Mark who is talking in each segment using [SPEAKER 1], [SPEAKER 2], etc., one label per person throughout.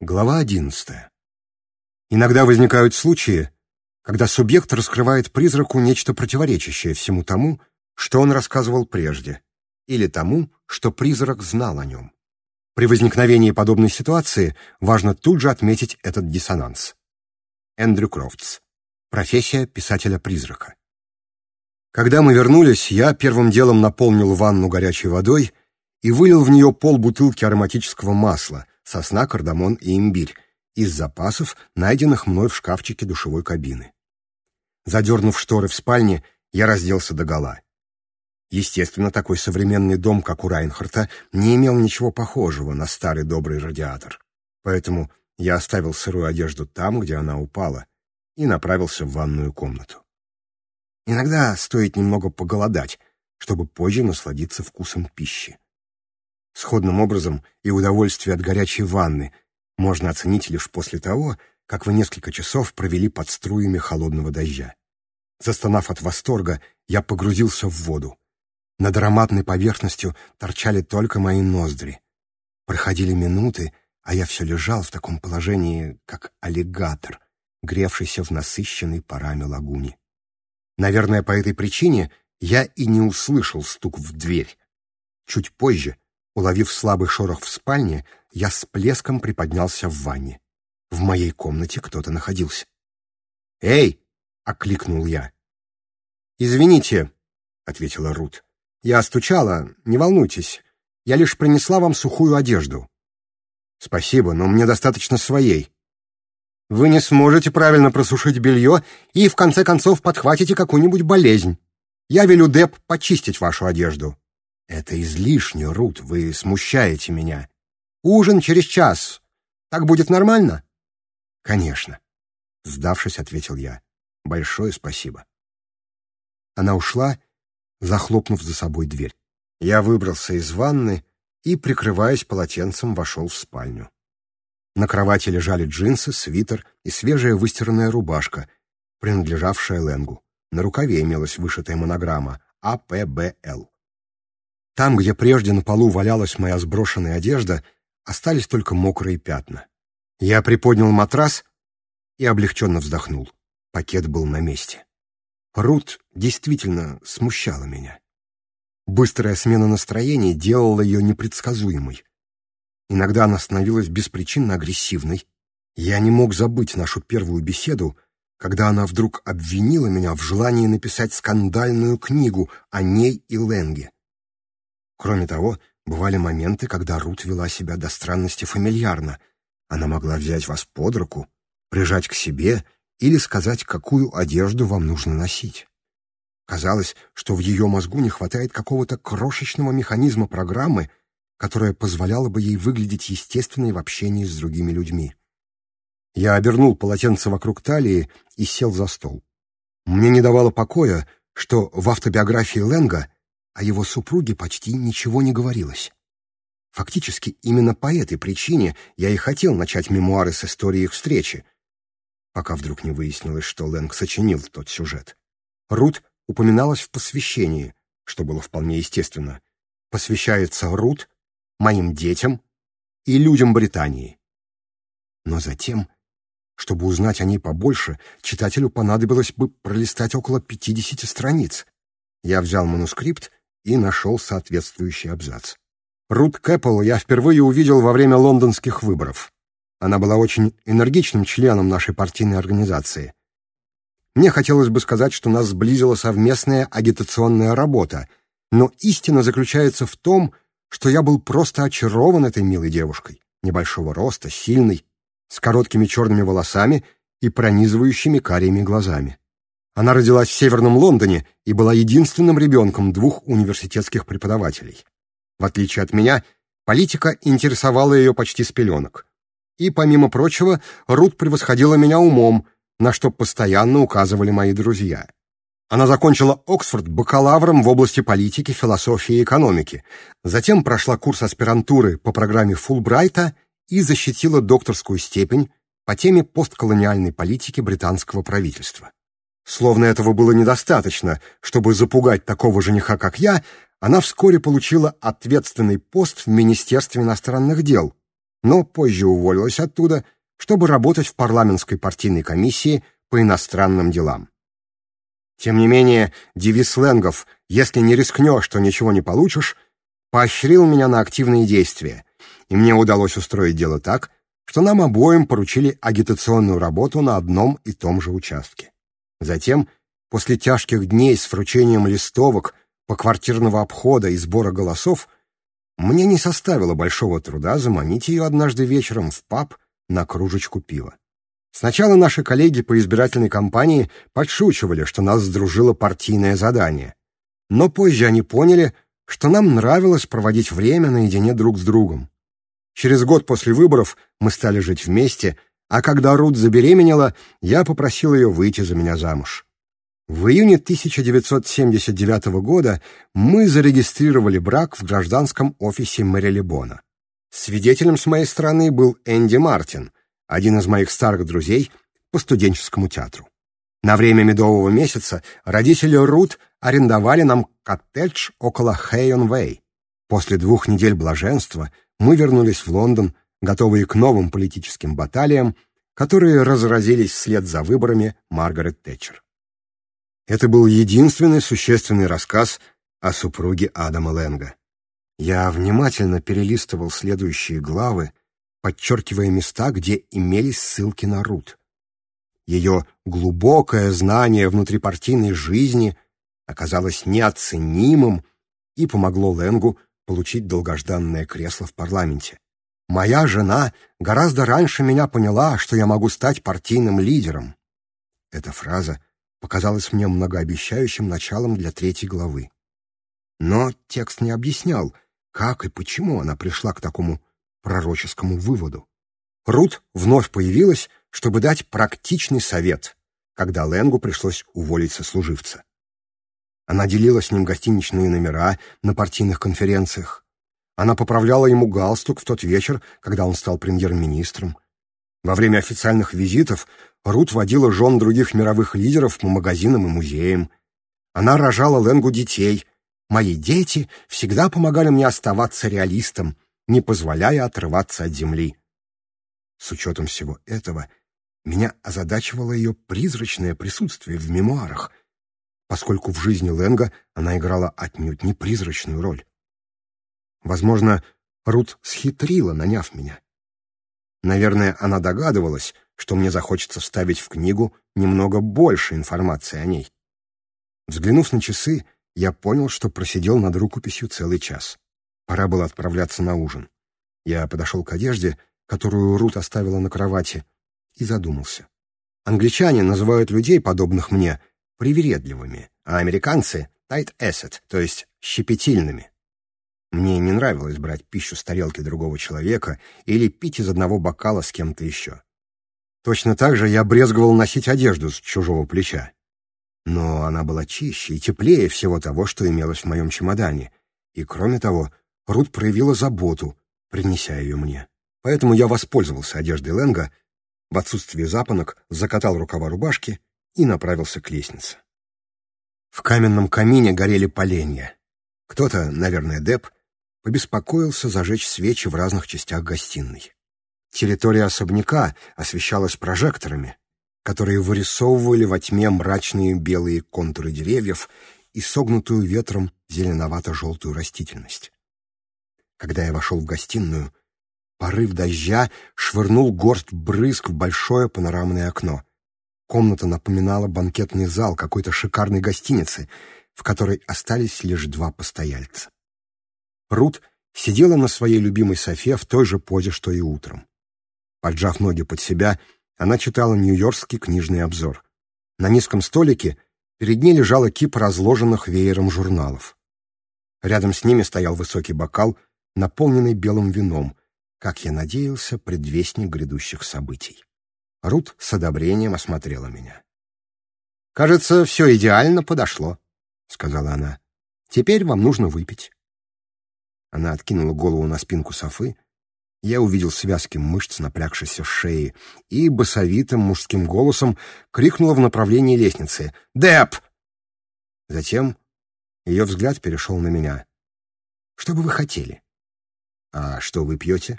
[SPEAKER 1] Глава 11. Иногда возникают случаи, когда субъект раскрывает призраку нечто противоречащее всему тому, что он рассказывал прежде, или тому, что призрак знал о нем. При возникновении подобной ситуации важно тут же отметить этот диссонанс. Эндрю Крофтс. Профессия писателя-призрака. Когда мы вернулись, я первым делом наполнил ванну горячей водой и вылил в нее пол бутылки ароматического масла — сосна, кардамон и имбирь из запасов, найденных мной в шкафчике душевой кабины. Задернув шторы в спальне, я разделся догола. Естественно, такой современный дом, как у Райнхарта, не имел ничего похожего на старый добрый радиатор. Поэтому я оставил сырую одежду там, где она упала, и направился в ванную комнату. Иногда стоит немного поголодать, чтобы позже насладиться вкусом пищи. Сходным образом и удовольствие от горячей ванны можно оценить лишь после того, как вы несколько часов провели под струями холодного дождя. Застонав от восторга, я погрузился в воду. Над ароматной поверхностью торчали только мои ноздри. Проходили минуты, а я все лежал в таком положении, как аллигатор, гревшийся в насыщенной парами лагуне. Наверное, по этой причине я и не услышал стук в дверь. Чуть позже Уловив слабый шорох в спальне, я с плеском приподнялся в ванне. В моей комнате кто-то находился. «Эй!» — окликнул я. «Извините», — ответила Рут. «Я стучала, не волнуйтесь. Я лишь принесла вам сухую одежду». «Спасибо, но мне достаточно своей». «Вы не сможете правильно просушить белье и, в конце концов, подхватите какую-нибудь болезнь. Я велю Деп почистить вашу одежду». «Это излишне, Рут, вы смущаете меня. Ужин через час. Так будет нормально?» «Конечно», — сдавшись, ответил я. «Большое спасибо». Она ушла, захлопнув за собой дверь. Я выбрался из ванны и, прикрываясь полотенцем, вошел в спальню. На кровати лежали джинсы, свитер и свежая выстиранная рубашка, принадлежавшая Ленгу. На рукаве имелась вышитая монограмма АПБЛ. Там, где прежде на полу валялась моя сброшенная одежда, остались только мокрые пятна. Я приподнял матрас и облегченно вздохнул. Пакет был на месте. Рут действительно смущала меня. Быстрая смена настроений делала ее непредсказуемой. Иногда она становилась беспричинно агрессивной. Я не мог забыть нашу первую беседу, когда она вдруг обвинила меня в желании написать скандальную книгу о ней и Ленге. Кроме того, бывали моменты, когда Рут вела себя до странности фамильярно. Она могла взять вас под руку, прижать к себе или сказать, какую одежду вам нужно носить. Казалось, что в ее мозгу не хватает какого-то крошечного механизма программы, которая позволяла бы ей выглядеть естественной в общении с другими людьми. Я обернул полотенце вокруг талии и сел за стол. Мне не давало покоя, что в автобиографии Ленга о его супруге почти ничего не говорилось. Фактически именно по этой причине я и хотел начать мемуары с истории их встречи, пока вдруг не выяснилось, что Лэнг сочинил тот сюжет. Рут упоминалась в посвящении, что было вполне естественно. Посвящается Рут, моим детям и людям Британии. Но затем, чтобы узнать о ней побольше, читателю понадобилось бы пролистать около 50 страниц. Я взял манускрипт и нашел соответствующий абзац. Рут Кэппл я впервые увидел во время лондонских выборов. Она была очень энергичным членом нашей партийной организации. Мне хотелось бы сказать, что нас сблизила совместная агитационная работа, но истина заключается в том, что я был просто очарован этой милой девушкой, небольшого роста, сильной, с короткими черными волосами и пронизывающими карими глазами. Она родилась в Северном Лондоне и была единственным ребенком двух университетских преподавателей. В отличие от меня, политика интересовала ее почти с пеленок. И, помимо прочего, Рут превосходила меня умом, на что постоянно указывали мои друзья. Она закончила Оксфорд бакалавром в области политики, философии и экономики. Затем прошла курс аспирантуры по программе Фулбрайта и защитила докторскую степень по теме постколониальной политики британского правительства. Словно этого было недостаточно, чтобы запугать такого жениха, как я, она вскоре получила ответственный пост в Министерстве иностранных дел, но позже уволилась оттуда, чтобы работать в парламентской партийной комиссии по иностранным делам. Тем не менее, девиз сленгов «если не рискнешь, то ничего не получишь» поощрил меня на активные действия, и мне удалось устроить дело так, что нам обоим поручили агитационную работу на одном и том же участке. Затем, после тяжких дней с вручением листовок, поквартирного обхода и сбора голосов, мне не составило большого труда заманить ее однажды вечером в паб на кружечку пива. Сначала наши коллеги по избирательной кампании подшучивали, что нас сдружило партийное задание. Но позже они поняли, что нам нравилось проводить время наедине друг с другом. Через год после выборов мы стали жить вместе а когда Рут забеременела, я попросил ее выйти за меня замуж. В июне 1979 года мы зарегистрировали брак в гражданском офисе Мэрилибона. Свидетелем с моей стороны был Энди Мартин, один из моих старых друзей по студенческому театру. На время медового месяца родители Рут арендовали нам коттедж около Хейон-Вэй. После двух недель блаженства мы вернулись в Лондон готовые к новым политическим баталиям, которые разразились вслед за выборами Маргарет Тэтчер. Это был единственный существенный рассказ о супруге Адама Лэнга. Я внимательно перелистывал следующие главы, подчеркивая места, где имелись ссылки на Рут. Ее глубокое знание внутрипартийной жизни оказалось неоценимым и помогло Ленгу получить долгожданное кресло в парламенте. Моя жена гораздо раньше меня поняла, что я могу стать партийным лидером. Эта фраза показалась мне многообещающим началом для третьей главы. Но текст не объяснял, как и почему она пришла к такому пророческому выводу. Рут вновь появилась, чтобы дать практичный совет, когда Ленгу пришлось уволить сослуживца. Она делила с ним гостиничные номера на партийных конференциях, она поправляла ему галстук в тот вечер, когда он стал премьер-министром. Во время официальных визитов Рут водила жен других мировых лидеров по магазинам и музеям. Она рожала Ленгу детей. «Мои дети всегда помогали мне оставаться реалистом, не позволяя отрываться от земли». С учетом всего этого, меня озадачивало ее призрачное присутствие в мемуарах, поскольку в жизни Ленга она играла отнюдь не призрачную роль. Возможно, Рут схитрила, наняв меня. Наверное, она догадывалась, что мне захочется вставить в книгу немного больше информации о ней. Взглянув на часы, я понял, что просидел над рукописью целый час. Пора было отправляться на ужин. Я подошел к одежде, которую Рут оставила на кровати, и задумался. Англичане называют людей, подобных мне, привередливыми, а американцы — tight asset, то есть щепетильными. Мне не нравилось брать пищу с тарелки другого человека или пить из одного бокала с кем-то еще. Точно так же я брезговал носить одежду с чужого плеча. Но она была чище и теплее всего того, что имелось в моем чемодане. И, кроме того, Рут проявила заботу, принеся ее мне. Поэтому я воспользовался одеждой Лэнга, в отсутствие запонок закатал рукава рубашки и направился к лестнице. В каменном камине горели поленья. Кто-то, наверное, Деп, побеспокоился зажечь свечи в разных частях гостиной. Территория особняка освещалась прожекторами, которые вырисовывали во тьме мрачные белые контуры деревьев и согнутую ветром зеленовато-желтую растительность. Когда я вошел в гостиную, порыв дождя швырнул горсть брызг в большое панорамное окно. Комната напоминала банкетный зал какой-то шикарной гостиницы, в которой остались лишь два постояльца. Рут сидела на своей любимой софе в той же позе, что и утром. Поджав ноги под себя, она читала нью-йоркский книжный обзор. На низком столике перед ней лежала кипа разложенных веером журналов. Рядом с ними стоял высокий бокал, наполненный белым вином, как я надеялся, предвестник грядущих событий. Рут с одобрением осмотрела меня. «Кажется, все идеально подошло», — сказала она. «Теперь вам нужно выпить». Она откинула голову на спинку софы. Я увидел связки мышц, напрягшейся шеи, и басовитым мужским голосом крикнула в направлении лестницы «Деп!». Затем ее взгляд перешел на меня. «Что бы вы хотели?» «А что вы пьете?»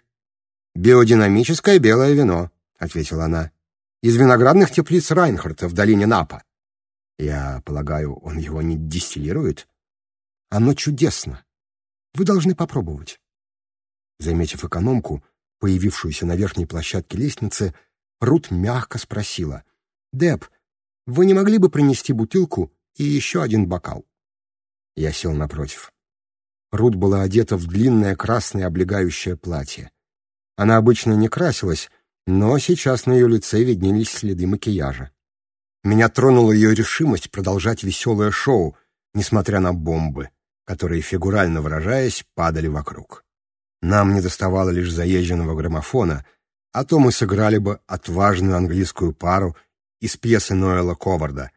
[SPEAKER 1] «Биодинамическое белое вино», — ответила она. «Из виноградных теплиц Райнхарта в долине Напа». «Я полагаю, он его не дистиллирует?» «Оно чудесно. Вы должны попробовать». Заметив экономку, появившуюся на верхней площадке лестницы, Рут мягко спросила. «Деб, вы не могли бы принести бутылку и еще один бокал?» Я сел напротив. Рут была одета в длинное красное облегающее платье. Она обычно не красилась, но сейчас на ее лице виднелись следы макияжа. Меня тронула ее решимость продолжать веселое шоу, несмотря на бомбы которые, фигурально выражаясь, падали вокруг. Нам не доставало лишь заезженного граммофона, а то мы сыграли бы отважную английскую пару из пьесы Ноэла Коварда.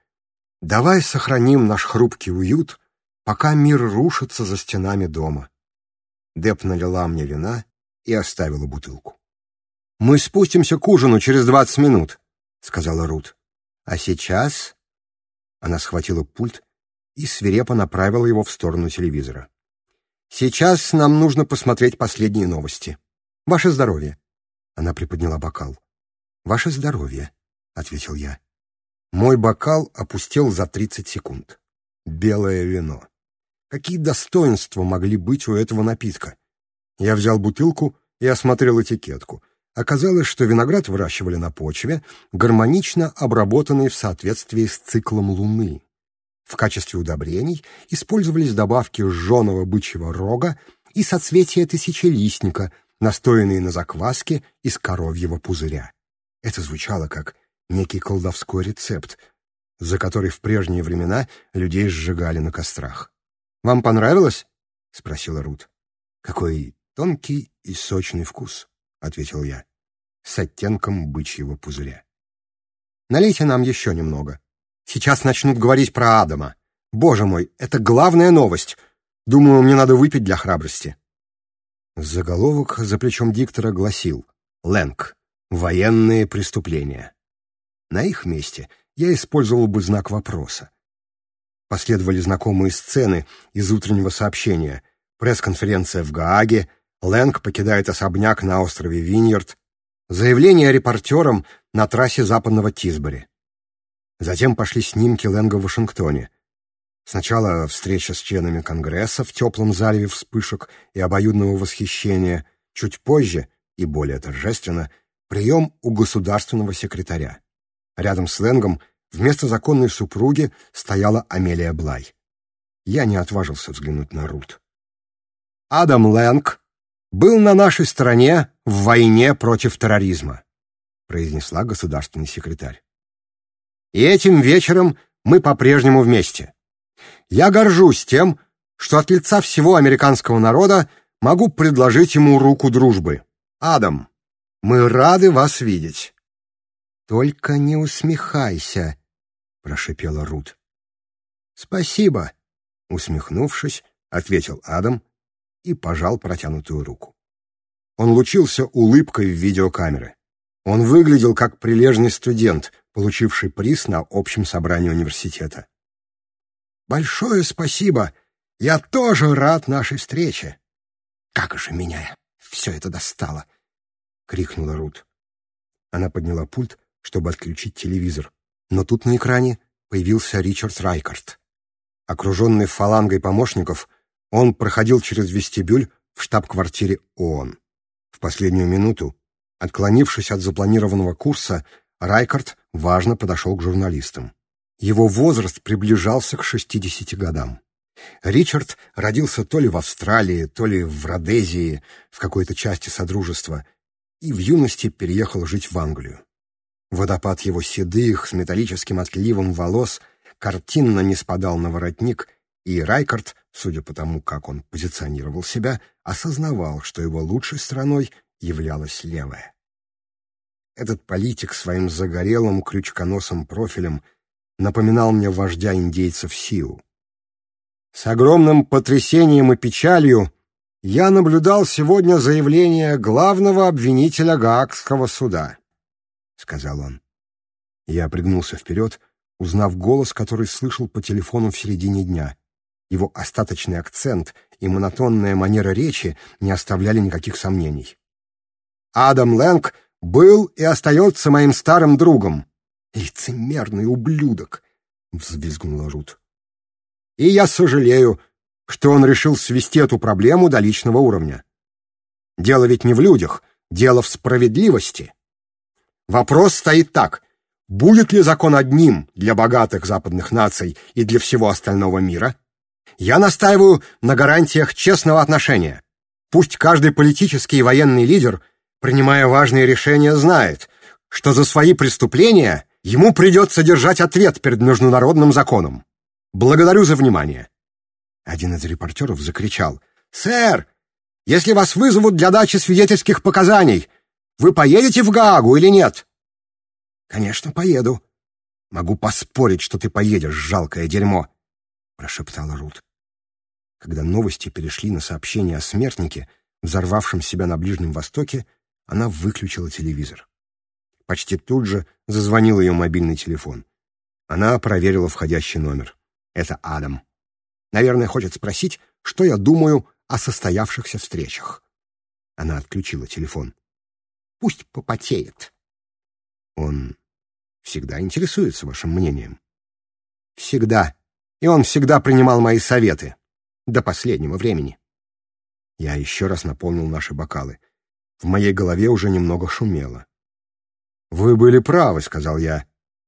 [SPEAKER 1] «Давай сохраним наш хрупкий уют, пока мир рушится за стенами дома». Деп налила мне вина и оставила бутылку. «Мы спустимся к ужину через двадцать минут», — сказала Рут. «А сейчас...» Она схватила пульт и свирепо направила его в сторону телевизора. «Сейчас нам нужно посмотреть последние новости. Ваше здоровье!» Она приподняла бокал. «Ваше здоровье!» — ответил я. Мой бокал опустел за 30 секунд. Белое вино. Какие достоинства могли быть у этого напитка? Я взял бутылку и осмотрел этикетку. Оказалось, что виноград выращивали на почве, гармонично обработанный в соответствии с циклом Луны. В качестве удобрений использовались добавки жженого бычьего рога и соцветия тысячелистника, настоянные на закваске из коровьего пузыря. Это звучало как некий колдовской рецепт, за который в прежние времена людей сжигали на кострах. «Вам понравилось?» — спросила Рут. «Какой тонкий и сочный вкус», — ответил я, с оттенком бычьего пузыря. «Налейте нам еще немного», Сейчас начнут говорить про Адама. Боже мой, это главная новость. Думаю, мне надо выпить для храбрости. Заголовок за плечом диктора гласил «Лэнг. Военные преступления». На их месте я использовал бы знак вопроса. Последовали знакомые сцены из утреннего сообщения. Пресс-конференция в Гааге, Лэнг покидает особняк на острове Виньерд, заявление репортерам на трассе западного Тисбори. Затем пошли снимки Лэнга в Вашингтоне. Сначала встреча с членами Конгресса в теплом заливе вспышек и обоюдного восхищения, чуть позже и более торжественно прием у государственного секретаря. Рядом с Лэнгом вместо законной супруги стояла Амелия Блай. Я не отважился взглянуть на Рут. Адам Лэнг был на нашей стороне в войне против терроризма, произнесла государственный секретарь. И этим вечером мы по-прежнему вместе. Я горжусь тем, что от лица всего американского народа могу предложить ему руку дружбы. Адам, мы рады вас видеть. Только не усмехайся, прошипела Рут. Спасибо, усмехнувшись, ответил Адам и пожал протянутую руку. Он лучился улыбкой в видеокамеры. Он выглядел как прилежный студент, получивший приз на общем собрании университета. «Большое спасибо! Я тоже рад нашей встрече!» «Как же меня все это достало!» — крикнула Рут. Она подняла пульт, чтобы отключить телевизор, но тут на экране появился Ричард Райкард. Окруженный фалангой помощников, он проходил через вестибюль в штаб-квартире ООН. В последнюю минуту, отклонившись от запланированного курса, Райкард важно подошел к журналистам. Его возраст приближался к 60 годам. Ричард родился то ли в Австралии, то ли в Родезии, в какой-то части Содружества, и в юности переехал жить в Англию. Водопад его седых с металлическим отливом волос картинно не спадал на воротник, и Райкард, судя по тому, как он позиционировал себя, осознавал, что его лучшей стороной являлась левая. Этот политик своим загорелым крючконосым профилем напоминал мне вождя индейцев Сиу. С огромным потрясением и печалью я наблюдал сегодня заявление главного обвинителя Гаагского суда, — сказал он. Я пригнулся вперед, узнав голос, который слышал по телефону в середине дня. Его остаточный акцент и монотонная манера речи не оставляли никаких сомнений. Адам Лэнг — был и остается моим старым другом. Лицемерный ублюдок, взвизгнула Рут. И я сожалею, что он решил свести эту проблему до личного уровня. Дело ведь не в людях, дело в справедливости. Вопрос стоит так. Будет ли закон одним для богатых западных наций и для всего остального мира? Я настаиваю на гарантиях честного отношения. Пусть каждый политический и военный лидер принимая важные решения, знает, что за свои преступления ему придется держать ответ перед международным законом. Благодарю за внимание. Один из репортеров закричал. «Сэр, если вас вызовут для дачи свидетельских показаний, вы поедете в Гаагу или нет?» «Конечно, поеду». «Могу поспорить, что ты поедешь, жалкое дерьмо», — прошептала Рут. Когда новости перешли на сообщение о смертнике, взорвавшем себя на Ближнем Востоке, она выключила телевизор. Почти тут же зазвонил ее мобильный телефон. Она проверила входящий номер. Это Адам. Наверное, хочет спросить, что я думаю о состоявшихся встречах. Она отключила телефон. Пусть попотеет. Он всегда интересуется вашим мнением. Всегда. И он всегда принимал мои советы. До последнего времени. Я еще раз наполнил наши бокалы — в моей голове уже немного шумело. «Вы были правы», — сказал я.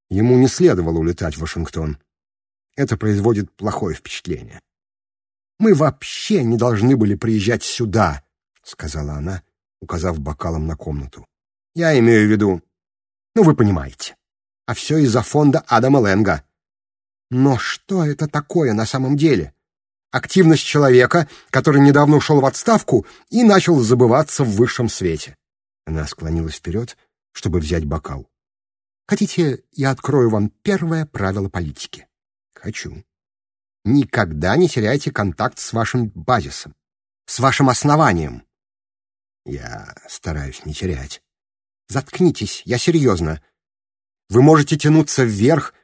[SPEAKER 1] «Ему не следовало улетать в Вашингтон. Это производит плохое впечатление». «Мы вообще не должны были приезжать сюда», — сказала она, указав бокалом на комнату. «Я имею в виду... Ну, вы понимаете. А все из-за фонда Адама Лэнга». «Но что это такое на самом деле?» активность человека, который недавно ушел в отставку и начал забываться в высшем свете. Она склонилась вперед, чтобы взять бокал. «Хотите, я открою вам первое правило политики?» «Хочу». «Никогда не теряйте контакт с вашим базисом, с вашим основанием». «Я стараюсь не терять». «Заткнитесь, я серьезно. Вы можете тянуться вверх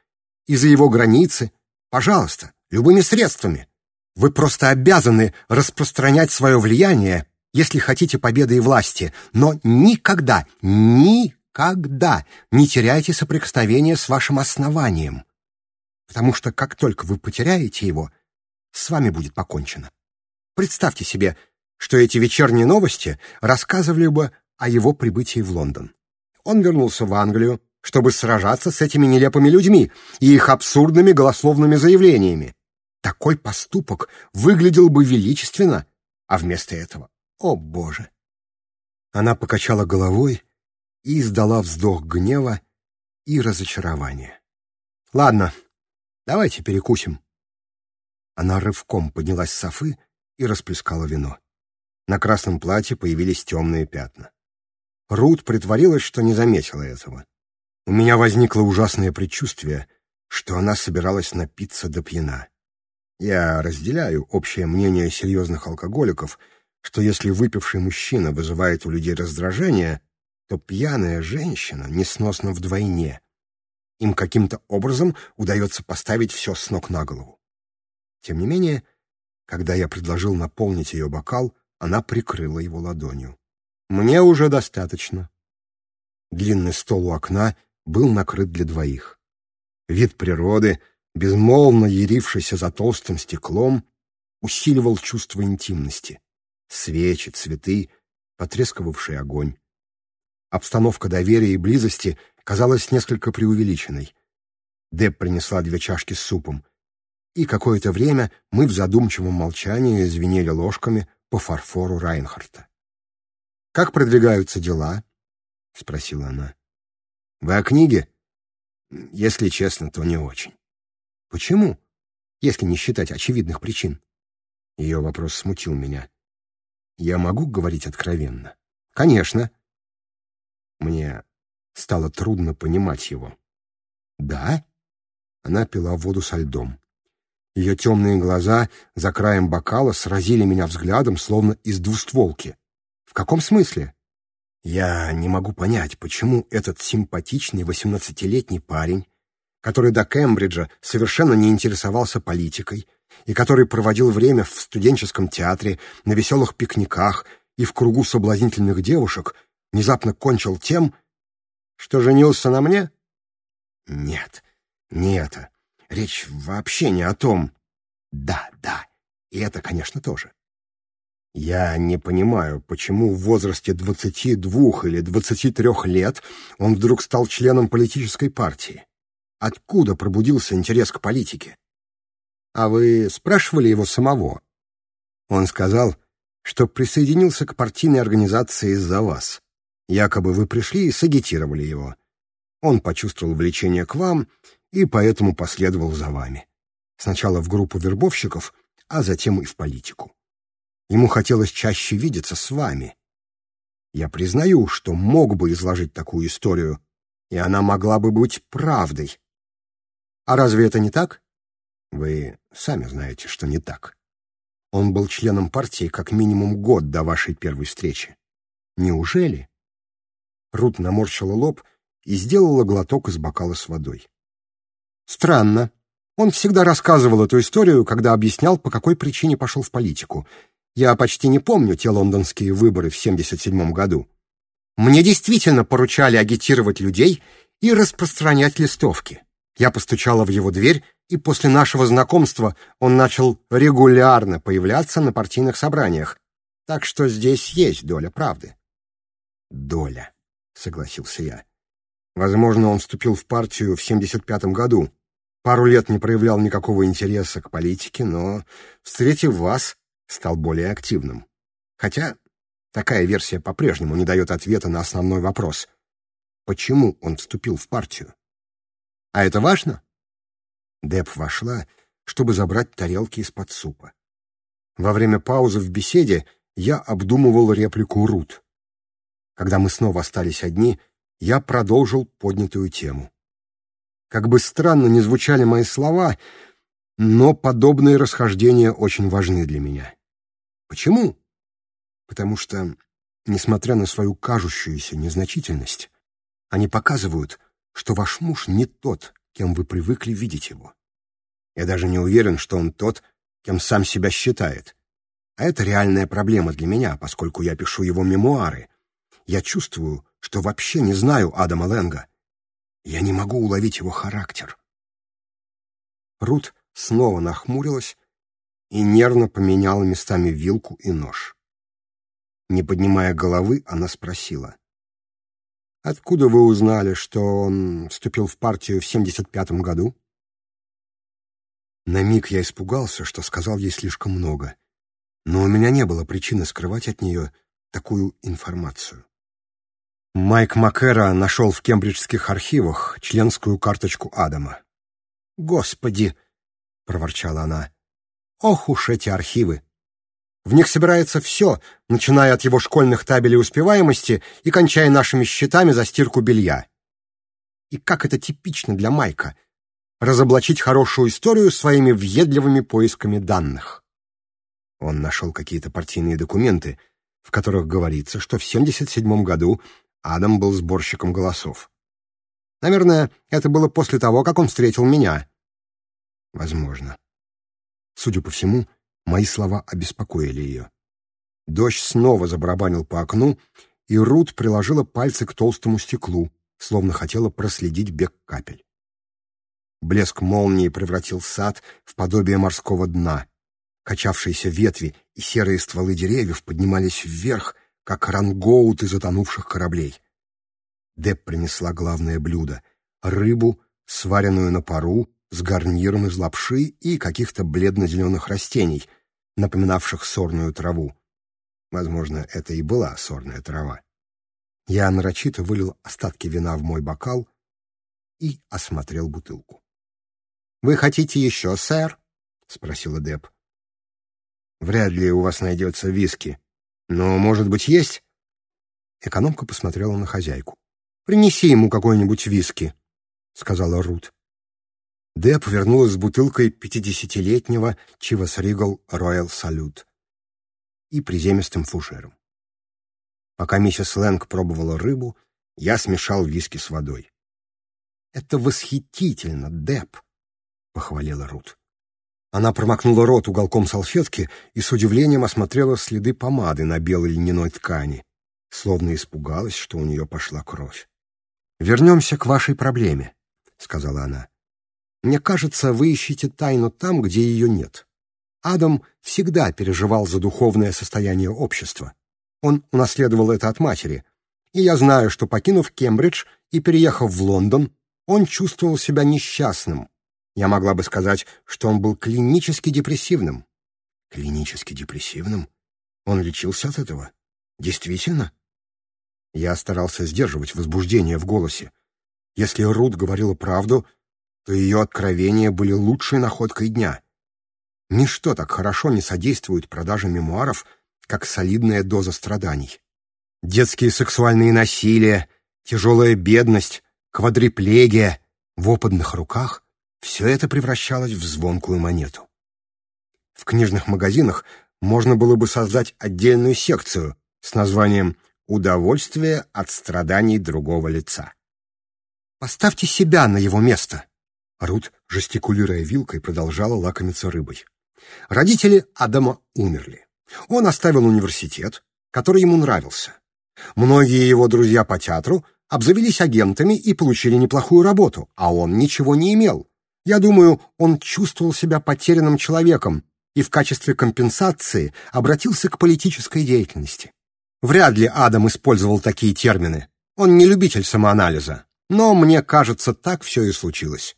[SPEAKER 1] и за его границы. Пожалуйста, любыми средствами. Вы просто обязаны распространять свое влияние, если хотите победы и власти, но никогда, никогда не теряйте соприкосновение с вашим основанием, потому что как только вы потеряете его, с вами будет покончено. Представьте себе, что эти вечерние новости рассказывали бы о его прибытии в Лондон. Он вернулся в Англию, чтобы сражаться с этими нелепыми людьми и их абсурдными голословными заявлениями. Такой поступок выглядел бы величественно, а вместо этого — о боже! Она покачала головой и издала вздох гнева и разочарования. «Ладно, давайте перекусим». Она рывком поднялась с софы и расплескала вино. На красном платье появились темные пятна. Рут притворилась, что не заметила этого. У меня возникло ужасное предчувствие, что она собиралась напиться до пьяна. Я разделяю общее мнение серьезных алкоголиков, что если выпивший мужчина вызывает у людей раздражение, то пьяная женщина несносна вдвойне. Им каким-то образом удается поставить все с ног на голову. Тем не менее, когда я предложил наполнить ее бокал, она прикрыла его ладонью. «Мне уже достаточно». Длинный стол у окна был накрыт для двоих. Вид природы — безмолвно ярившийся за толстым стеклом, усиливал чувство интимности. Свечи, цветы, потрескавший огонь. Обстановка доверия и близости казалась несколько преувеличенной. Деб принесла две чашки с супом, и какое-то время мы в задумчивом молчании звенели ложками по фарфору Райнхарта. «Как продвигаются дела?» — спросила она. «Вы о книге?» «Если честно, то не очень». Почему? Если не считать очевидных причин. Ее вопрос смутил меня. Я могу говорить откровенно? Конечно. Мне стало трудно понимать его. Да? Она пила воду со льдом. Ее темные глаза за краем бокала сразили меня взглядом, словно из двустволки. В каком смысле? Я не могу понять, почему этот симпатичный восемнадцатилетний парень который до Кембриджа совершенно не интересовался политикой и который проводил время в студенческом театре, на веселых пикниках и в кругу соблазнительных девушек, внезапно кончил тем, что женился на мне? Нет, не это. Речь вообще не о том. Да, да, и это, конечно, тоже. Я не понимаю, почему в возрасте 22 или 23 лет он вдруг стал членом политической партии откуда пробудился интерес к политике. А вы спрашивали его самого? Он сказал, что присоединился к партийной организации из-за вас. Якобы вы пришли и сагитировали его. Он почувствовал влечение к вам и поэтому последовал за вами. Сначала в группу вербовщиков, а затем и в политику. Ему хотелось чаще видеться с вами. Я признаю, что мог бы изложить такую историю, и она могла бы быть правдой, а разве это не так? Вы сами знаете, что не так. Он был членом партии как минимум год до вашей первой встречи. Неужели? Рут наморщила лоб и сделала глоток из бокала с водой. Странно. Он всегда рассказывал эту историю, когда объяснял, по какой причине пошел в политику. Я почти не помню те лондонские выборы в 77 году. Мне действительно поручали агитировать людей и распространять листовки. Я постучала в его дверь, и после нашего знакомства он начал регулярно появляться на партийных собраниях. Так что здесь есть доля правды. «Доля», — согласился я. Возможно, он вступил в партию в 75-м году. Пару лет не проявлял никакого интереса к политике, но, встретив вас, стал более активным. Хотя такая версия по-прежнему не дает ответа на основной вопрос. Почему он вступил в партию? А это важно?» Деп вошла, чтобы забрать тарелки из-под супа. Во время паузы в беседе я обдумывал реплику Рут. Когда мы снова остались одни, я продолжил поднятую тему. Как бы странно ни звучали мои слова, но подобные расхождения очень важны для меня. Почему? Потому что, несмотря на свою кажущуюся незначительность, они показывают, что ваш муж не тот, кем вы привыкли видеть его. Я даже не уверен, что он тот, кем сам себя считает. А это реальная проблема для меня, поскольку я пишу его мемуары. Я чувствую, что вообще не знаю Адама Лэнга. Я не могу уловить его характер. Рут снова нахмурилась и нервно поменяла местами вилку и нож. Не поднимая головы, она спросила. Откуда вы узнали, что он вступил в партию в 75-м году? На миг я испугался, что сказал ей слишком много, но у меня не было причины скрывать от нее такую информацию. Майк Макера нашел в кембриджских архивах членскую карточку Адама. «Господи!» — проворчала она. «Ох уж эти архивы!» В них собирается все, начиная от его школьных табелей успеваемости и кончая нашими счетами за стирку белья. И как это типично для Майка — разоблачить хорошую историю своими въедливыми поисками данных. Он нашел какие-то партийные документы, в которых говорится, что в 1977 году Адам был сборщиком голосов. Наверное, это было после того, как он встретил меня. Возможно. Судя по всему, — Мои слова обеспокоили ее. Дождь снова забарабанил по окну, и Рут приложила пальцы к толстому стеклу, словно хотела проследить бег капель. Блеск молнии превратил сад в подобие морского дна. Качавшиеся ветви и серые стволы деревьев поднимались вверх, как рангоуты затонувших кораблей. Деб принесла главное блюдо — рыбу, сваренную на пару, с гарниром из лапши и каких-то бледно-зеленых растений — напоминавших сорную траву. Возможно, это и была сорная трава. Я нарочито вылил остатки вина в мой бокал и осмотрел бутылку. «Вы хотите еще, сэр?» — спросила Деб. «Вряд ли у вас найдется виски. Но, может быть, есть?» Экономка посмотрела на хозяйку. «Принеси ему какой-нибудь виски», — сказала Рут. Дэ повернулась с бутылкой пятидесятилетнего Чивас Ригл Роял Салют и приземистым фужером. Пока миссис Лэнг пробовала рыбу, я смешал виски с водой. «Это восхитительно, Деп!» — похвалила Рут. Она промокнула рот уголком салфетки и с удивлением осмотрела следы помады на белой льняной ткани, словно испугалась, что у нее пошла кровь. «Вернемся к вашей проблеме», — сказала она. Мне кажется, вы ищете тайну там, где ее нет. Адам всегда переживал за духовное состояние общества. Он унаследовал это от матери. И я знаю, что, покинув Кембридж и переехав в Лондон, он чувствовал себя несчастным. Я могла бы сказать, что он был клинически депрессивным. Клинически депрессивным? Он лечился от этого? Действительно? Я старался сдерживать возбуждение в голосе. Если Рут говорила правду, что ее откровения были лучшей находкой дня. Ничто так хорошо не содействует продаже мемуаров, как солидная доза страданий. Детские сексуальные насилия, тяжелая бедность, квадриплегия в опытных руках — все это превращалось в звонкую монету. В книжных магазинах можно было бы создать отдельную секцию с названием «Удовольствие от страданий другого лица». Поставьте себя на его место. Рут, жестикулируя вилкой, продолжала лакомиться рыбой. Родители Адама умерли. Он оставил университет, который ему нравился. Многие его друзья по театру обзавелись агентами и получили неплохую работу, а он ничего не имел. Я думаю, он чувствовал себя потерянным человеком и в качестве компенсации обратился к политической деятельности. Вряд ли Адам использовал такие термины. Он не любитель самоанализа. Но, мне кажется, так все и случилось.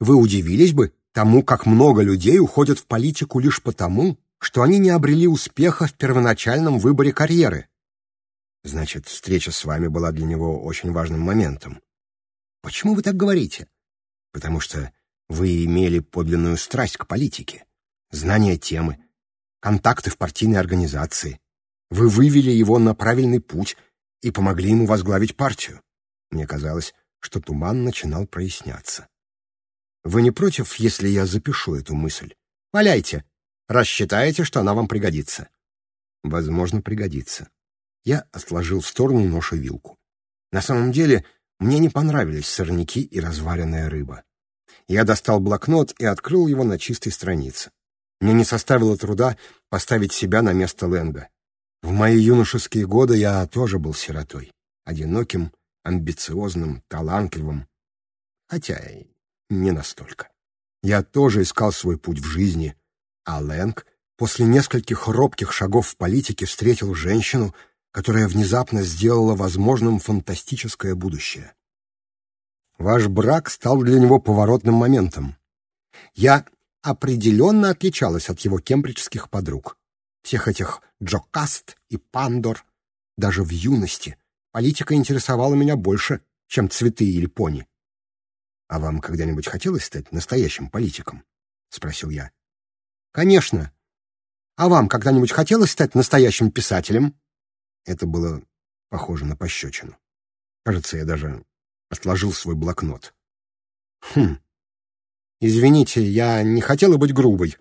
[SPEAKER 1] Вы удивились бы тому, как много людей уходят в политику лишь потому, что они не обрели успеха в первоначальном выборе карьеры. Значит, встреча с вами была для него очень важным моментом. Почему вы так говорите? Потому что вы имели подлинную страсть к политике, знание темы, контакты в партийной организации. Вы вывели его на правильный путь и помогли ему возглавить партию. Мне казалось, что туман начинал проясняться. Вы не против, если я запишу эту мысль? Валяйте, раз считаете, что она вам пригодится. Возможно, пригодится. Я отложил в сторону нож и вилку. На самом деле, мне не понравились сорняки и разваренная рыба. Я достал блокнот и открыл его на чистой странице. Мне не составило труда поставить себя на место Лэнга. В мои юношеские годы я тоже был сиротой. Одиноким, амбициозным, талантливым. Хотя не настолько. Я тоже искал свой путь в жизни, а Лэнг после нескольких робких шагов в политике встретил женщину, которая внезапно сделала возможным фантастическое будущее. Ваш брак стал для него поворотным моментом. Я определенно отличалась от его кембриджских подруг. Всех этих Джокаст и Пандор. Даже в юности политика интересовала меня больше, чем цветы или пони. «А вам когда-нибудь хотелось стать настоящим политиком?» — спросил я. «Конечно. А вам когда-нибудь хотелось стать настоящим писателем?» Это было похоже на пощечину. Кажется, я даже отложил свой блокнот. «Хм. Извините, я не хотела быть грубой,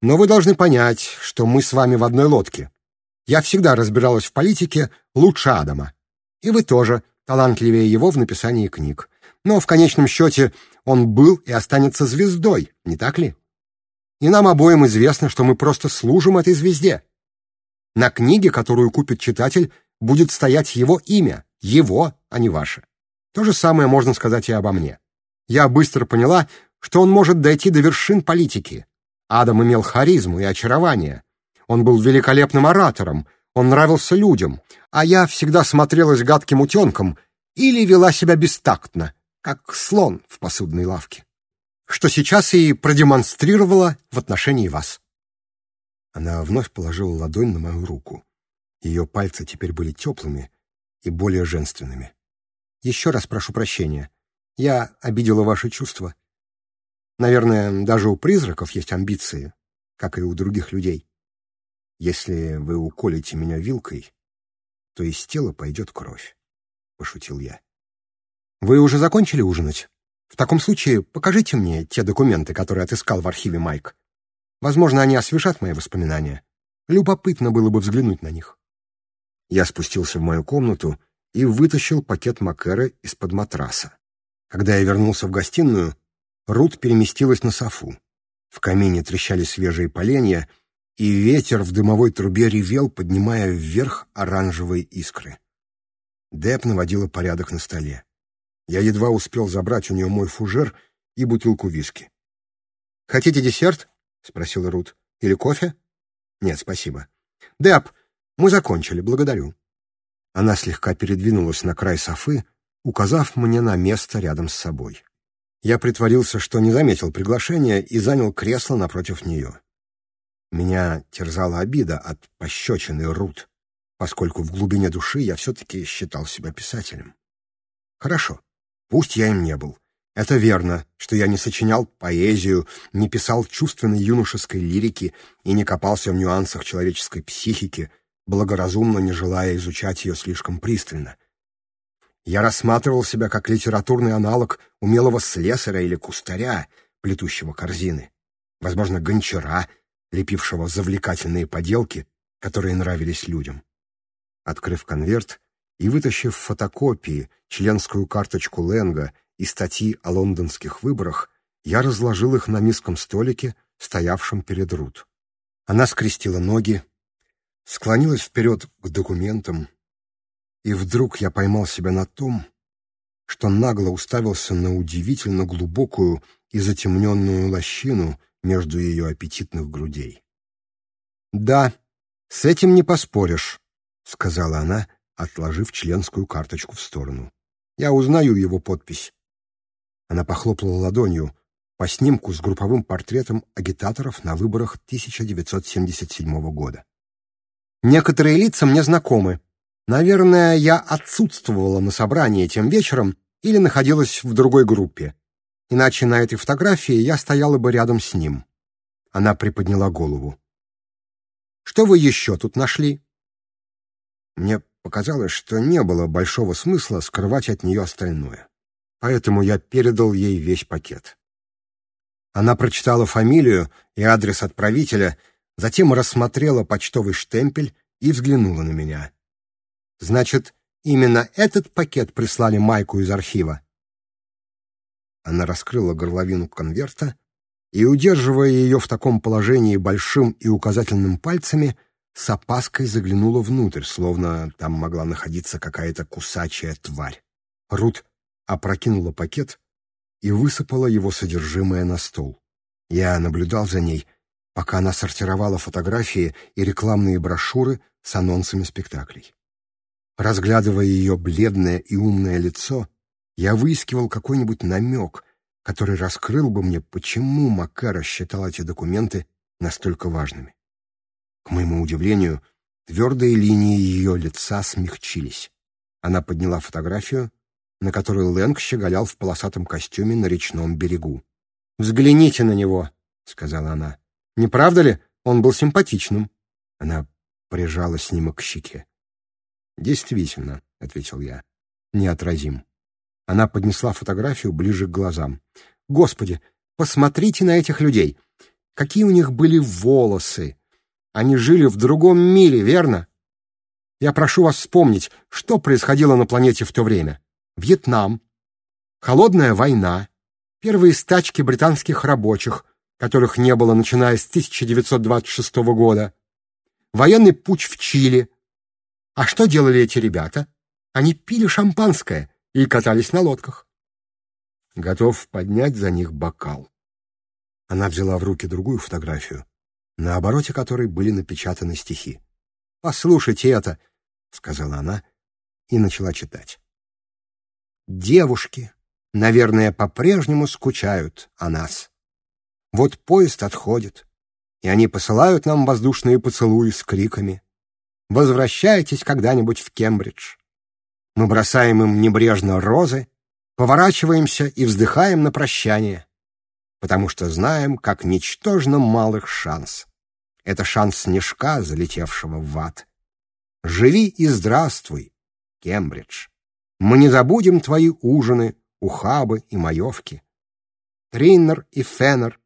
[SPEAKER 1] но вы должны понять, что мы с вами в одной лодке. Я всегда разбиралась в политике лучше Адама. И вы тоже, талантливее его в написании книг но в конечном счете он был и останется звездой, не так ли? И нам обоим известно, что мы просто служим этой звезде. На книге, которую купит читатель, будет стоять его имя, его, а не ваше. То же самое можно сказать и обо мне. Я быстро поняла, что он может дойти до вершин политики. Адам имел харизму и очарование. Он был великолепным оратором, он нравился людям, а я всегда смотрелась гадким утенком или вела себя бестактно, как слон в посудной лавке, что сейчас и продемонстрировала в отношении вас. Она вновь положила ладонь на мою руку. Ее пальцы теперь были теплыми и более женственными. Еще раз прошу прощения. Я обидела ваши чувства. Наверное, даже у призраков есть амбиции, как и у других людей. Если вы уколете меня вилкой, то из тела пойдет кровь, — пошутил я. Вы уже закончили ужинать? В таком случае покажите мне те документы, которые отыскал в архиве Майк. Возможно, они освежат мои воспоминания. Любопытно было бы взглянуть на них. Я спустился в мою комнату и вытащил пакет Маккера из-под матраса. Когда я вернулся в гостиную, Рут переместилась на софу. В камине трещали свежие поленья, и ветер в дымовой трубе ревел, поднимая вверх оранжевые искры. Деп наводила порядок на столе. Я едва успел забрать у нее мой фужер и бутылку виски. «Хотите десерт?» — спросила Рут. «Или кофе?» «Нет, спасибо». «Деп, мы закончили, благодарю». Она слегка передвинулась на край софы, указав мне на место рядом с собой. Я притворился, что не заметил приглашения и занял кресло напротив нее. Меня терзала обида от пощечины Рут, поскольку в глубине души я все-таки считал себя писателем. «Хорошо», Пусть я им не был. Это верно, что я не сочинял поэзию, не писал чувственной юношеской лирики и не копался в нюансах человеческой психики, благоразумно не желая изучать ее слишком пристально. Я рассматривал себя как литературный аналог умелого слесаря или кустаря, плетущего корзины, возможно, гончара, лепившего завлекательные поделки, которые нравились людям. Открыв конверт, и, вытащив фотокопии, членскую карточку Ленга и статьи о лондонских выборах, я разложил их на низком столике, стоявшем перед Рут. Она скрестила ноги, склонилась вперед к документам, и вдруг я поймал себя на том, что нагло уставился на удивительно глубокую и затемненную лощину между ее аппетитных грудей. «Да, с этим не поспоришь», — сказала она, отложив членскую карточку в сторону. «Я узнаю его подпись». Она похлопала ладонью по снимку с групповым портретом агитаторов на выборах 1977 года. «Некоторые лица мне знакомы. Наверное, я отсутствовала на собрании тем вечером или находилась в другой группе. Иначе на этой фотографии я стояла бы рядом с ним». Она приподняла голову. «Что вы еще тут нашли?» Мне показалось, что не было большого смысла скрывать от нее остальное. Поэтому я передал ей весь пакет. Она прочитала фамилию и адрес отправителя, затем рассмотрела почтовый штемпель и взглянула на меня. «Значит, именно этот пакет прислали Майку из архива?» Она раскрыла горловину конверта и, удерживая ее в таком положении большим и указательным пальцами, — с опаской заглянула внутрь, словно там могла находиться какая-то кусачая тварь. Рут опрокинула пакет и высыпала его содержимое на стол. Я наблюдал за ней, пока она сортировала фотографии и рекламные брошюры с анонсами спектаклей. Разглядывая ее бледное и умное лицо, я выискивал какой-нибудь намек, который раскрыл бы мне, почему Макара считал эти документы настолько важными. К моему удивлению, твердые линии ее лица смягчились. Она подняла фотографию, на которой Лэнг щеголял в полосатом костюме на речном берегу. «Взгляните на него», — сказала она. «Не правда ли? Он был симпатичным». Она прижала снимок к щеке. «Действительно», — ответил я, — «неотразим». Она поднесла фотографию ближе к глазам. «Господи, посмотрите на этих людей! Какие у них были волосы! Они жили в другом мире, верно? Я прошу вас вспомнить, что происходило на планете в то время. Вьетнам, холодная война, первые стачки британских рабочих, которых не было начиная с 1926 года, военный путь в Чили. А что делали эти ребята? Они пили шампанское и катались на лодках. Готов поднять за них бокал. Она взяла в руки другую фотографию, на обороте которой были напечатаны стихи. «Послушайте это», — сказала она и начала читать. «Девушки, наверное, по-прежнему скучают о нас. Вот поезд отходит, и они посылают нам воздушные поцелуи с криками. Возвращайтесь когда-нибудь в Кембридж. Мы бросаем им небрежно розы, поворачиваемся и вздыхаем на прощание, потому что знаем, как ничтожно малых шанс это шанс снежка, залетевшего в ад. Живи и здравствуй, Кембридж. Мы не забудем твои ужины, ухабы и маевки. Триннер и феннер,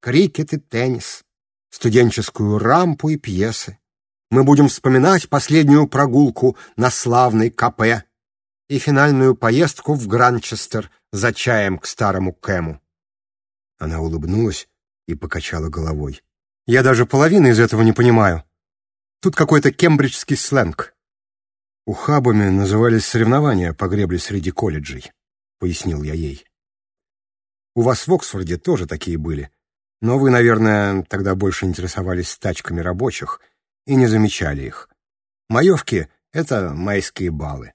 [SPEAKER 1] крикет и теннис, студенческую рампу и пьесы. Мы будем вспоминать последнюю прогулку на славный КП и финальную поездку в Гранчестер за чаем к старому Кэму. Она улыбнулась и покачала головой. Я даже половины из этого не понимаю. Тут какой-то кембриджский сленг». «Ухабами назывались соревнования по гребле среди колледжей», — пояснил я ей. «У вас в Оксфорде тоже такие были, но вы, наверное, тогда больше интересовались тачками рабочих и не замечали их. Маевки — это майские балы.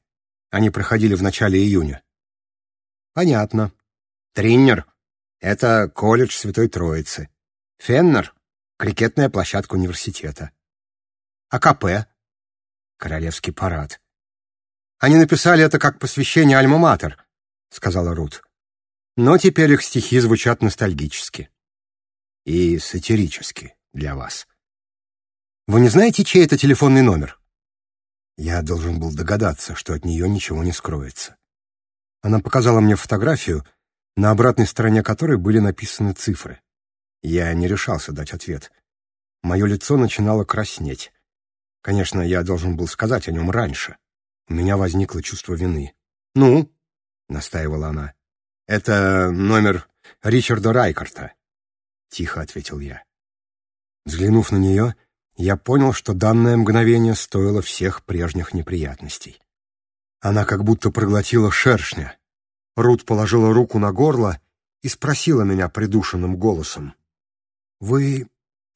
[SPEAKER 1] Они проходили в начале июня». «Понятно. Триннер — это колледж Святой Троицы. Феннер крикетная площадка университета. АКП — Королевский парад. Они написали это как посвящение «Альма-Матер», — сказала Рут. Но теперь их стихи звучат ностальгически. И сатирически для вас. Вы не знаете, чей это телефонный номер? Я должен был догадаться, что от нее ничего не скроется. Она показала мне фотографию, на обратной стороне которой были написаны цифры. Я не решался дать ответ. Мое лицо начинало краснеть. Конечно, я должен был сказать о нем раньше. У меня возникло чувство вины. «Ну?» — настаивала она. «Это номер Ричарда Райкарта», — тихо ответил я. Взглянув на нее, я понял, что данное мгновение стоило всех прежних неприятностей. Она как будто проглотила шершня. Рут положила руку на горло и спросила меня придушенным голосом. «Вы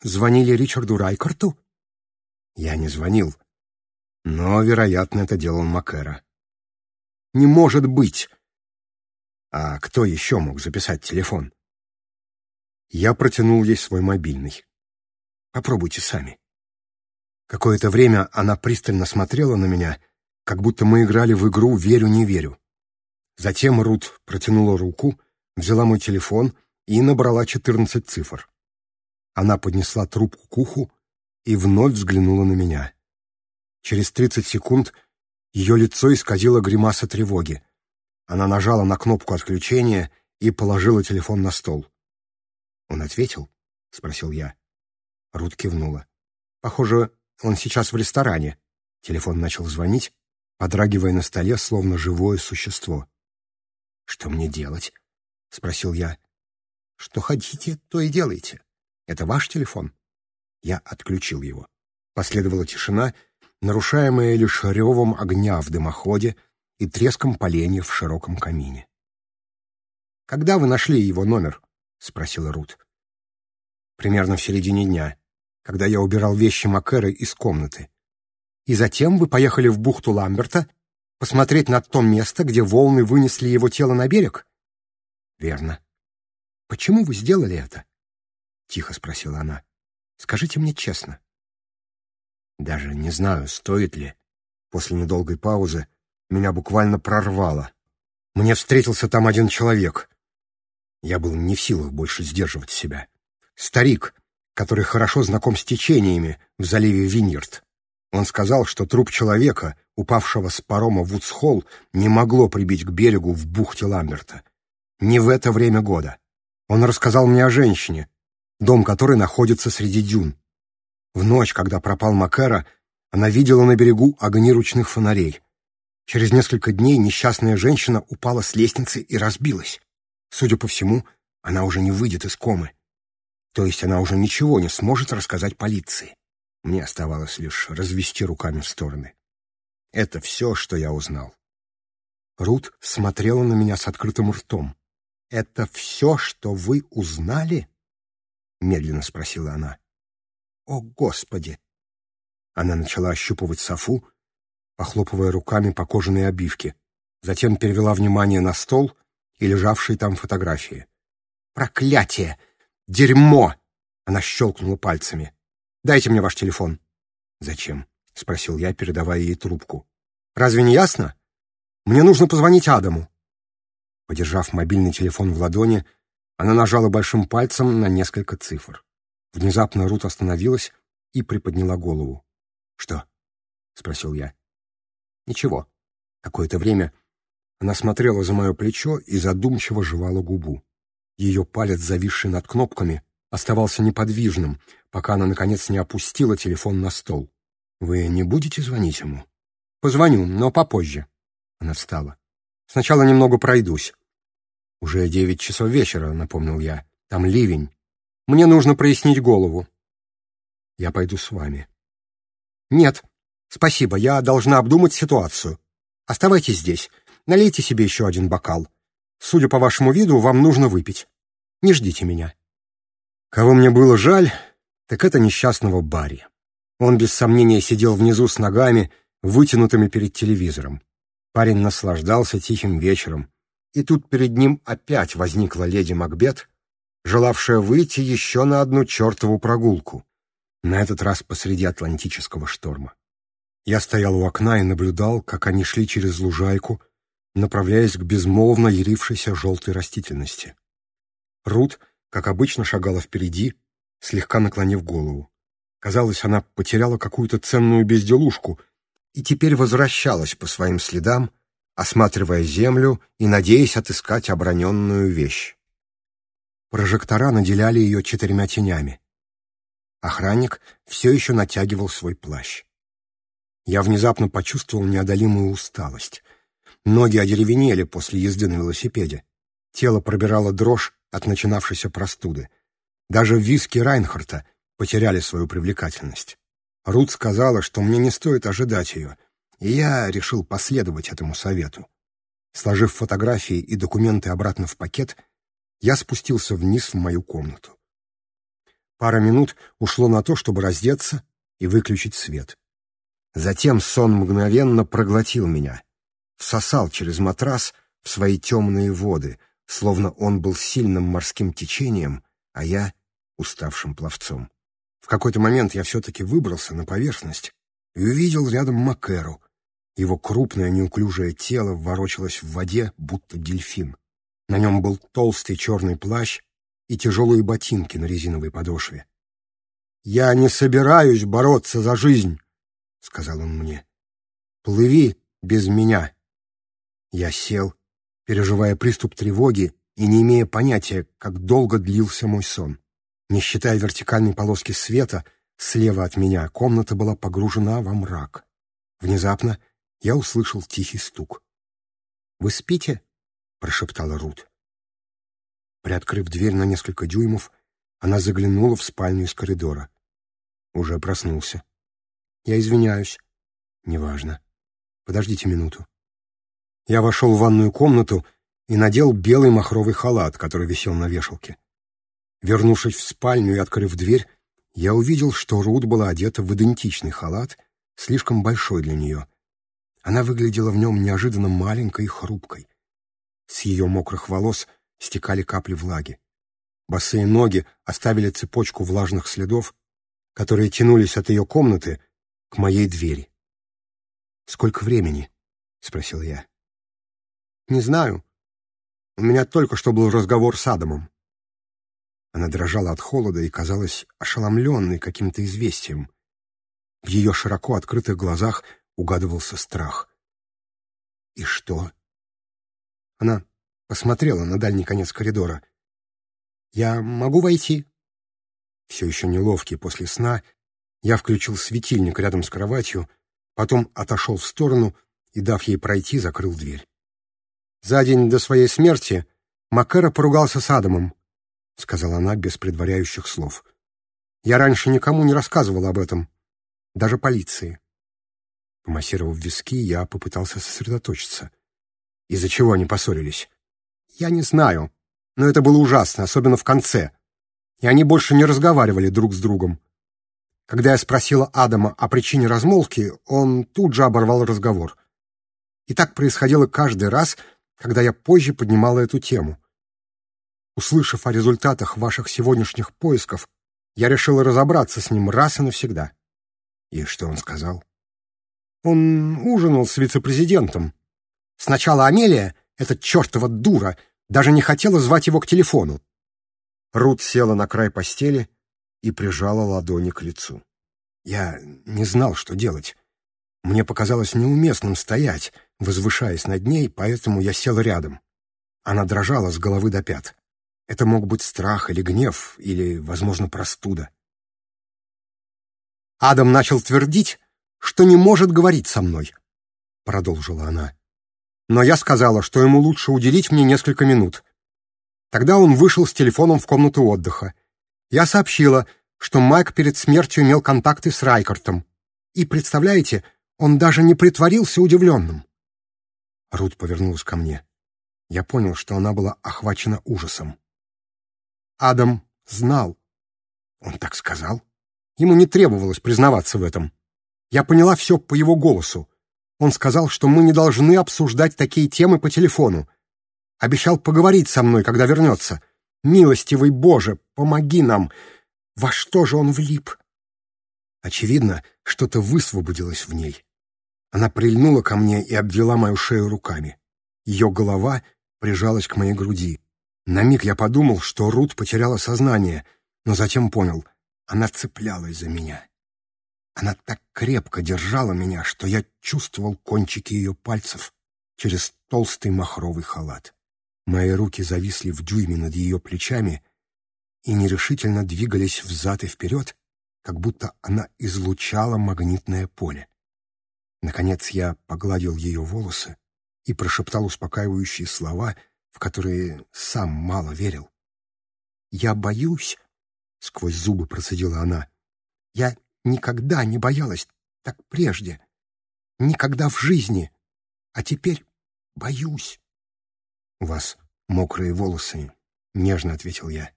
[SPEAKER 1] звонили Ричарду Райкарту?» «Я не звонил. Но, вероятно, это делал Макэра». «Не может быть!» «А кто еще мог записать телефон?» Я протянул ей свой мобильный. «Попробуйте сами». Какое-то время она пристально смотрела на меня, как будто мы играли в игру «Верю-не верю». Затем Рут протянула руку, взяла мой телефон и набрала 14 цифр. Она поднесла трубку к уху и вновь взглянула на меня. Через тридцать секунд ее лицо исказило гримаса тревоги. Она нажала на кнопку отключения и положила телефон на стол. «Он ответил?» — спросил я. Рут кивнула. «Похоже, он сейчас в ресторане». Телефон начал звонить, подрагивая на столе, словно живое существо. «Что мне делать?» — спросил я. «Что хотите, то и делайте». Это ваш телефон?» Я отключил его. Последовала тишина, нарушаемая лишь ревом огня в дымоходе и треском поленья в широком камине. «Когда вы нашли его номер?» — спросила Рут. «Примерно в середине дня, когда я убирал вещи Макэры из комнаты. И затем вы поехали в бухту Ламберта посмотреть на то место, где волны вынесли его тело на берег?» «Верно. Почему вы сделали это?» тихо спросила она. «Скажите мне честно». Даже не знаю, стоит ли. После недолгой паузы меня буквально прорвало. Мне встретился там один человек. Я был не в силах больше сдерживать себя. Старик, который хорошо знаком с течениями в заливе Виньерд. Он сказал, что труп человека, упавшего с парома в Уцхолл, не могло прибить к берегу в бухте Ламберта. Не в это время года. Он рассказал мне о женщине, дом которой находится среди дюн. В ночь, когда пропал Макара, она видела на берегу огни ручных фонарей. Через несколько дней несчастная женщина упала с лестницы и разбилась. Судя по всему, она уже не выйдет из комы. То есть она уже ничего не сможет рассказать полиции. Мне оставалось лишь развести руками в стороны. Это все, что я узнал. Рут смотрела на меня с открытым ртом. «Это все, что вы узнали?» медленно спросила она. «О, Господи!» Она начала ощупывать софу, похлопывая руками по кожаной обивке, затем перевела внимание на стол и лежавшие там фотографии. «Проклятие! Дерьмо!» Она щелкнула пальцами. «Дайте мне ваш телефон». «Зачем?» — спросил я, передавая ей трубку. «Разве не ясно? Мне нужно позвонить Адаму». Подержав мобильный телефон в ладони, она нажала большим пальцем на несколько цифр. Внезапно Рут остановилась и приподняла голову. «Что?» — спросил я. «Ничего». Какое-то время она смотрела за мое плечо и задумчиво жевала губу. Ее палец, зависший над кнопками, оставался неподвижным, пока она, наконец, не опустила телефон на стол. «Вы не будете звонить ему?» «Позвоню, но попозже». Она встала. «Сначала немного пройдусь. «Уже девять часов вечера», — напомнил я. «Там ливень. Мне нужно прояснить голову». «Я пойду с вами». «Нет, спасибо, я должна обдумать ситуацию. Оставайтесь здесь. Налейте себе еще один бокал. Судя по вашему виду, вам нужно выпить. Не ждите меня». Кого мне было жаль, так это несчастного Барри. Он без сомнения сидел внизу с ногами, вытянутыми перед телевизором. Парень наслаждался тихим вечером и тут перед ним опять возникла леди Макбет, желавшая выйти еще на одну чертову прогулку, на этот раз посреди атлантического шторма. Я стоял у окна и наблюдал, как они шли через лужайку, направляясь к безмолвно ярившейся желтой растительности. Рут, как обычно, шагала впереди, слегка наклонив голову. Казалось, она потеряла какую-то ценную безделушку и теперь возвращалась по своим следам, осматривая землю и надеясь отыскать оброненную вещь. Прожектора наделяли ее четырьмя тенями. Охранник все еще натягивал свой плащ. Я внезапно почувствовал неодолимую усталость. Ноги одеревенели после езды на велосипеде. Тело пробирало дрожь от начинавшейся простуды. Даже виски Райнхарта потеряли свою привлекательность. Рут сказала, что мне не стоит ожидать ее, и я решил последовать этому совету. Сложив фотографии и документы обратно в пакет, я спустился вниз в мою комнату. Пара минут ушло на то, чтобы раздеться и выключить свет. Затем сон мгновенно проглотил меня, всосал через матрас в свои темные воды, словно он был сильным морским течением, а я — уставшим пловцом. В какой-то момент я все-таки выбрался на поверхность и увидел рядом Макеру, его крупное неуклюжее тело ворочалось в воде, будто дельфин. На нем был толстый черный плащ и тяжелые ботинки на резиновой подошве. «Я не собираюсь бороться за жизнь», — сказал он мне. «Плыви без меня». Я сел, переживая приступ тревоги и не имея понятия, как долго длился мой сон. Не считая вертикальной полоски света, слева от меня комната была погружена во мрак. Внезапно я услышал тихий стук. «Вы спите?» — прошептала Рут. Приоткрыв дверь на несколько дюймов, она заглянула в спальню из коридора. Уже проснулся. «Я извиняюсь». «Неважно. Подождите минуту». Я вошел в ванную комнату и надел белый махровый халат, который висел на вешалке. Вернувшись в спальню и открыв дверь, я увидел, что Рут была одета в идентичный халат, слишком большой для нее, она выглядела в нем неожиданно маленькой и хрупкой. С ее мокрых волос стекали капли влаги. Босые ноги оставили цепочку влажных следов, которые тянулись от ее комнаты к моей двери. «Сколько времени?» — спросил я. «Не знаю. У меня только что был разговор с Адамом». Она дрожала от холода и казалась ошеломленной каким-то известием. В ее широко открытых глазах — угадывался страх. «И что?» Она посмотрела на дальний конец коридора. «Я могу войти?» Все еще неловкий после сна, я включил светильник рядом с кроватью, потом отошел в сторону и, дав ей пройти, закрыл дверь. За день до своей смерти Маккера поругался с Адамом, — сказала она без предваряющих слов. Я раньше никому не рассказывал об этом, даже полиции. Помассировав виски, я попытался сосредоточиться. Из-за чего они поссорились? Я не знаю, но это было ужасно, особенно в конце. И они больше не разговаривали друг с другом. Когда я спросила Адама о причине размолвки, он тут же оборвал разговор. И так происходило каждый раз, когда я позже поднимала эту тему. Услышав о результатах ваших сегодняшних поисков, я решила разобраться с ним раз и навсегда. И что он сказал? Он ужинал с вице-президентом. Сначала Амелия, эта чертова дура, даже не хотела звать его к телефону. Рут села на край постели и прижала ладони к лицу. Я не знал, что делать. Мне показалось неуместным стоять, возвышаясь над ней, поэтому я сел рядом. Она дрожала с головы до пят. Это мог быть страх или гнев, или, возможно, простуда. Адам начал твердить, что не может говорить со мной», — продолжила она. «Но я сказала, что ему лучше уделить мне несколько минут». Тогда он вышел с телефоном в комнату отдыха. Я сообщила, что Майк перед смертью имел контакты с Райкартом. И, представляете, он даже не притворился удивленным. Рут повернулась ко мне. Я понял, что она была охвачена ужасом. Адам знал. Он так сказал. Ему не требовалось признаваться в этом. Я поняла все по его голосу. Он сказал, что мы не должны обсуждать такие темы по телефону. Обещал поговорить со мной, когда вернется. Милостивый Боже, помоги нам! Во что же он влип? Очевидно, что-то высвободилось в ней. Она прильнула ко мне и обвела мою шею руками. Ее голова прижалась к моей груди. На миг я подумал, что Рут потеряла сознание, но затем понял — она цеплялась за меня. Она так крепко держала меня, что я чувствовал кончики ее пальцев через толстый махровый халат. Мои руки зависли в дюйме над ее плечами и нерешительно двигались взад и вперед, как будто она излучала магнитное поле. Наконец я погладил ее волосы и прошептал успокаивающие слова, в которые сам мало верил. «Я боюсь», — сквозь зубы процедила она, — «я Никогда не боялась так прежде. Никогда в жизни. А теперь боюсь. — У вас мокрые волосы, — нежно ответил я.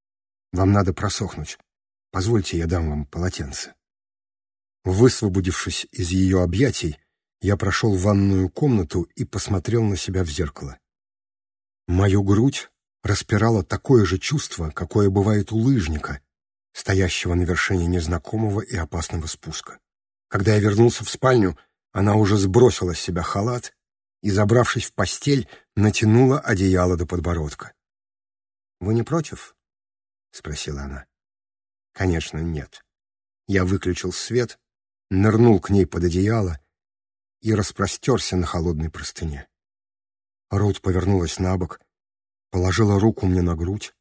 [SPEAKER 1] — Вам надо просохнуть. Позвольте, я дам вам полотенце. Высвободившись из ее объятий, я прошел в ванную комнату и посмотрел на себя в зеркало. Мою грудь распирало такое же чувство, какое бывает у лыжника, стоящего на вершине незнакомого и опасного спуска. Когда я вернулся в спальню, она уже сбросила с себя халат и, забравшись в постель, натянула одеяло до подбородка. «Вы не против?» — спросила она. «Конечно, нет». Я выключил свет, нырнул к ней под одеяло и распростерся на холодной простыне. Рут повернулась на бок, положила руку мне на грудь,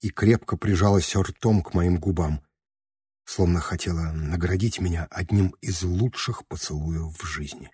[SPEAKER 1] и крепко прижалась ртом к моим губам, словно хотела наградить меня одним из лучших поцелуев в жизни.